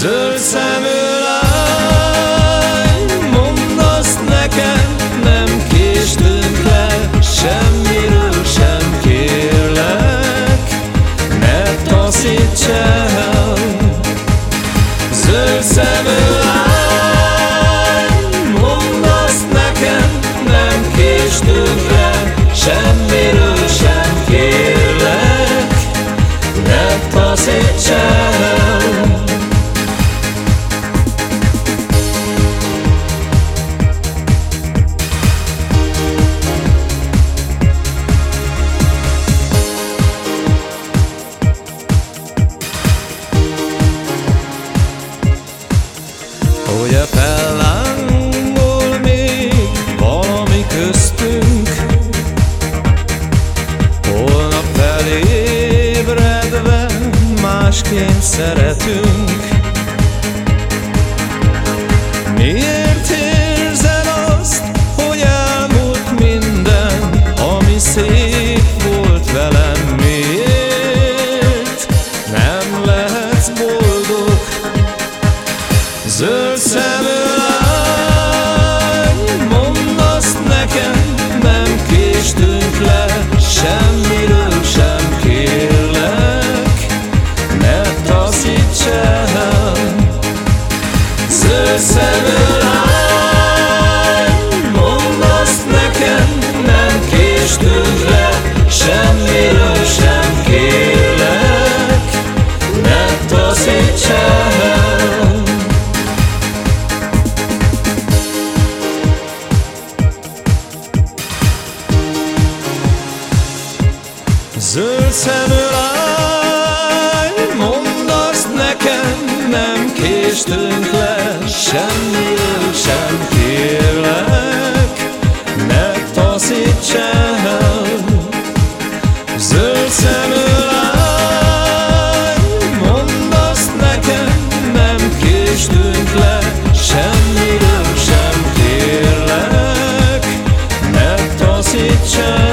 Zöld szemű lány, mondd azt nekem, nem késtünk le, semmiről sem kérlek, ne taszíts el. Zöld szemű lány, mondd azt nekem, nem késtünk le, semmiről sem kérlek, ne taszíts el. A fellángol még valami köztünk? Holnap felébredve másként szeretünk Zöld szemű lány, mondd azt nekem, nem késtünk le semmiről sem kérlek, ne taszíts el. Zöld szemű lány, mondd azt nekem, nem késtünk le semmiről sem kérlek, ne taszíts el.